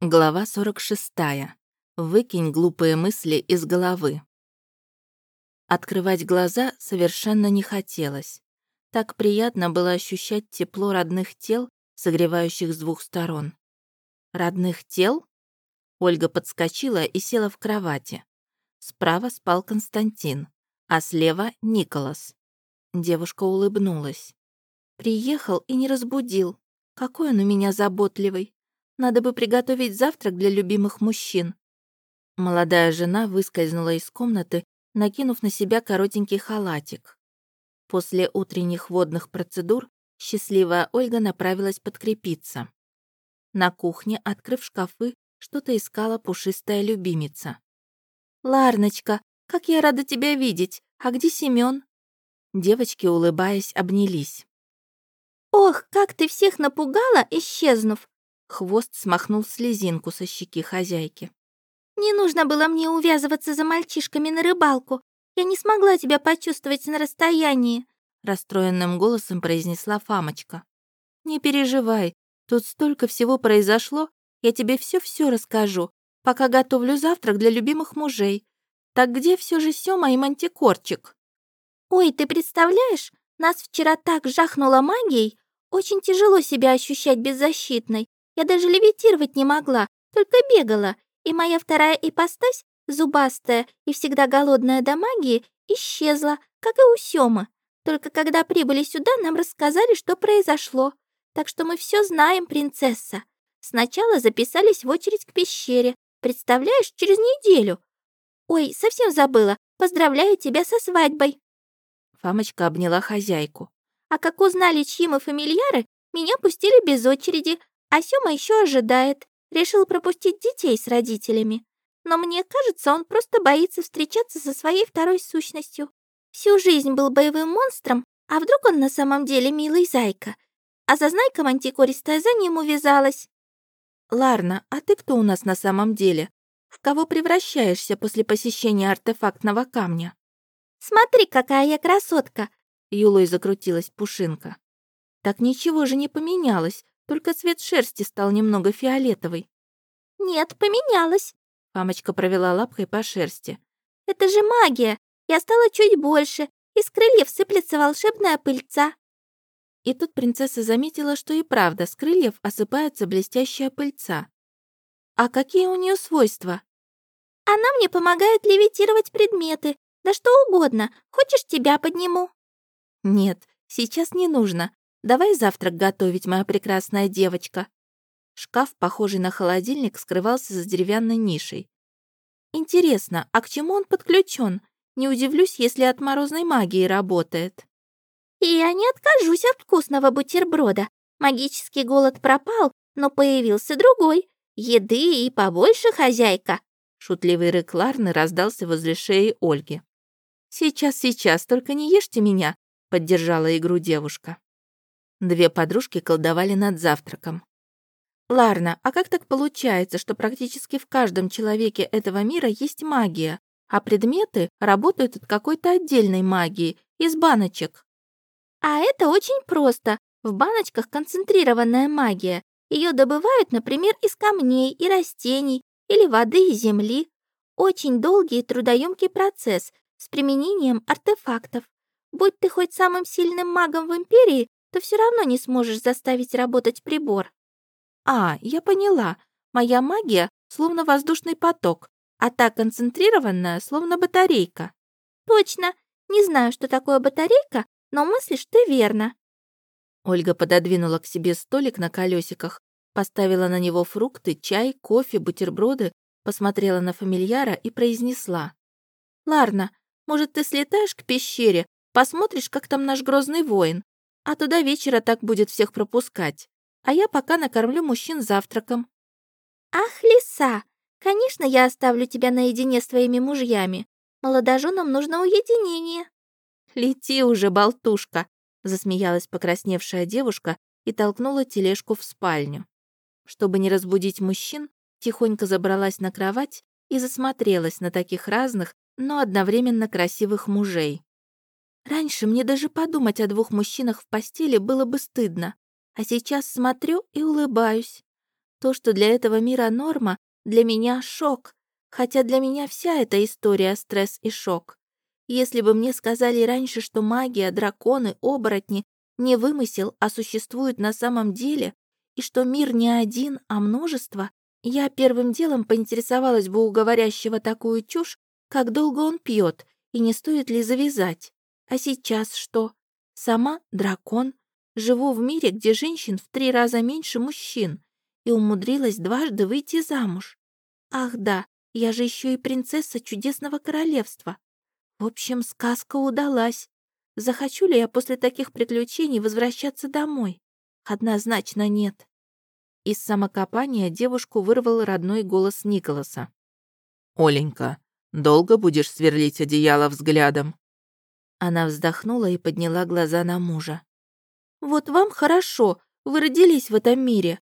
Глава 46. Выкинь глупые мысли из головы. Открывать глаза совершенно не хотелось. Так приятно было ощущать тепло родных тел, согревающих с двух сторон. Родных тел? Ольга подскочила и села в кровати. Справа спал Константин, а слева — Николас. Девушка улыбнулась. Приехал и не разбудил. Какой он у меня заботливый. Надо бы приготовить завтрак для любимых мужчин. Молодая жена выскользнула из комнаты, накинув на себя коротенький халатик. После утренних водных процедур счастливая Ольга направилась подкрепиться. На кухне, открыв шкафы, что-то искала пушистая любимица. «Ларночка, как я рада тебя видеть! А где Семён?» Девочки, улыбаясь, обнялись. «Ох, как ты всех напугала, исчезнув! Хвост смахнул слезинку со щеки хозяйки. «Не нужно было мне увязываться за мальчишками на рыбалку. Я не смогла тебя почувствовать на расстоянии», расстроенным голосом произнесла Фамочка. «Не переживай, тут столько всего произошло, я тебе все-все расскажу, пока готовлю завтрак для любимых мужей. Так где все же Сёма и Мантикорчик?» «Ой, ты представляешь, нас вчера так жахнуло магией, очень тяжело себя ощущать беззащитной. Я даже левитировать не могла, только бегала, и моя вторая ипостась, зубастая и всегда голодная до магии, исчезла, как и у Сёмы. Только когда прибыли сюда, нам рассказали, что произошло. Так что мы все знаем, принцесса. Сначала записались в очередь к пещере. Представляешь, через неделю. Ой, совсем забыла. Поздравляю тебя со свадьбой. Фамочка обняла хозяйку. А как узнали, чьи мы фамильяры, меня пустили без очереди, а Сёма еще ожидает. Решил пропустить детей с родителями. Но мне кажется, он просто боится встречаться со своей второй сущностью. Всю жизнь был боевым монстром, а вдруг он на самом деле милый зайка? А зазнайка мантикористая за ним увязалась. «Ларна, а ты кто у нас на самом деле? В кого превращаешься после посещения артефактного камня?» «Смотри, какая я красотка!» Юлой закрутилась Пушинка. «Так ничего же не поменялось. Только цвет шерсти стал немного фиолетовый. «Нет, поменялась», — мамочка провела лапкой по шерсти. «Это же магия! Я стала чуть больше, из крыльев сыплется волшебная пыльца». И тут принцесса заметила, что и правда с крыльев осыпается блестящая пыльца. «А какие у нее свойства?» «Она мне помогает левитировать предметы, да что угодно. Хочешь, тебя подниму?» «Нет, сейчас не нужно. Давай завтрак готовить, моя прекрасная девочка». Шкаф, похожий на холодильник, скрывался за деревянной нишей. «Интересно, а к чему он подключен? Не удивлюсь, если от морозной магии работает». «И я не откажусь от вкусного бутерброда. Магический голод пропал, но появился другой. Еды и побольше, хозяйка!» Шутливый рык Ларны раздался возле шеи Ольги. «Сейчас, сейчас, только не ешьте меня», — поддержала игру девушка. Две подружки колдовали над завтраком. «Ларна, а как так получается, что практически в каждом человеке этого мира есть магия, а предметы работают от какой-то отдельной магии, из баночек?» «А это очень просто. В баночках концентрированная магия. Ее добывают, например, из камней и растений, или воды и земли. Очень долгий и трудоемкий процесс с применением артефактов. Будь ты хоть самым сильным магом в Империи, то все равно не сможешь заставить работать прибор. А, я поняла. Моя магия словно воздушный поток, а та концентрированная словно батарейка. Точно. Не знаю, что такое батарейка, но мыслишь ты верно. Ольга пододвинула к себе столик на колесиках, поставила на него фрукты, чай, кофе, бутерброды, посмотрела на фамильяра и произнесла. «Ларна, может, ты слетаешь к пещере, посмотришь, как там наш грозный воин? А то до вечера так будет всех пропускать. А я пока накормлю мужчин завтраком». «Ах, лиса! Конечно, я оставлю тебя наедине с твоими мужьями. Молодоженам нужно уединение». «Лети уже, болтушка!» — засмеялась покрасневшая девушка и толкнула тележку в спальню. Чтобы не разбудить мужчин, тихонько забралась на кровать и засмотрелась на таких разных, но одновременно красивых мужей. Раньше мне даже подумать о двух мужчинах в постели было бы стыдно, а сейчас смотрю и улыбаюсь. То, что для этого мира норма, для меня шок. Хотя для меня вся эта история стресс и шок. Если бы мне сказали раньше, что магия, драконы, оборотни не вымысел, а существуют на самом деле, и что мир не один, а множество, я первым делом поинтересовалась бы у говорящего такую чушь, как долго он пьет и не стоит ли завязать. А сейчас что? Сама дракон, живу в мире, где женщин в три раза меньше мужчин, и умудрилась дважды выйти замуж. Ах да, я же еще и принцесса чудесного королевства. В общем, сказка удалась. Захочу ли я после таких приключений возвращаться домой? Однозначно нет. Из самокопания девушку вырвал родной голос Николаса. «Оленька, долго будешь сверлить одеяло взглядом?» Она вздохнула и подняла глаза на мужа. «Вот вам хорошо, вы родились в этом мире.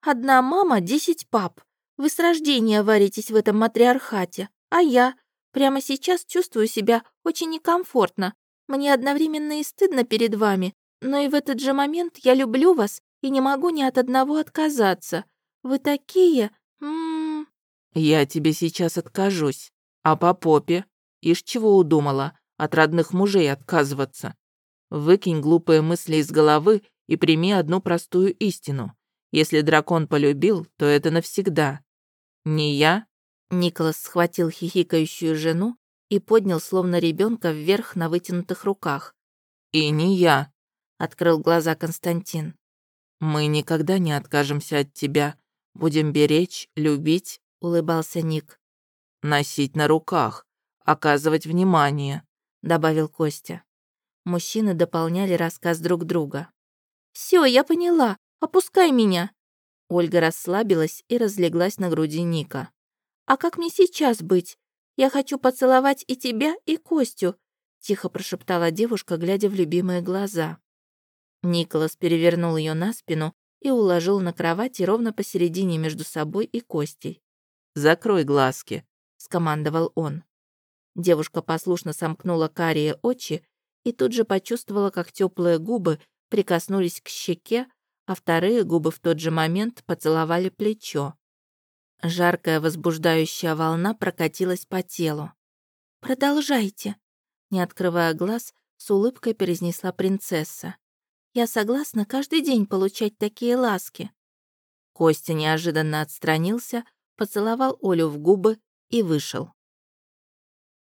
Одна мама, десять пап. Вы с рождения варитесь в этом матриархате, а я прямо сейчас чувствую себя очень некомфортно. Мне одновременно и стыдно перед вами, но и в этот же момент я люблю вас и не могу ни от одного отказаться. Вы такие... М -м -м. Я тебе сейчас откажусь. А по попе? Ишь чего удумала? От родных мужей отказываться. Выкинь глупые мысли из головы и прими одну простую истину. Если дракон полюбил, то это навсегда. Не я?» Николас схватил хихикающую жену и поднял словно ребенка вверх на вытянутых руках. «И не я», — открыл глаза Константин. «Мы никогда не откажемся от тебя. Будем беречь, любить», — улыбался Ник. «Носить на руках, оказывать внимание», — добавил Костя. Мужчины дополняли рассказ друг друга. Все, я поняла. Опускай меня!» Ольга расслабилась и разлеглась на груди Ника. «А как мне сейчас быть? Я хочу поцеловать и тебя, и Костю», тихо прошептала девушка, глядя в любимые глаза. Николас перевернул ее на спину и уложил на кровати ровно посередине между собой и Костей. «Закрой глазки», — скомандовал он. Девушка послушно сомкнула карие очи и тут же почувствовала, как теплые губы прикоснулись к щеке, а вторые губы в тот же момент поцеловали плечо. Жаркая возбуждающая волна прокатилась по телу. «Продолжайте», — не открывая глаз, с улыбкой произнесла принцесса. «Я согласна каждый день получать такие ласки». Костя неожиданно отстранился, поцеловал Олю в губы и вышел.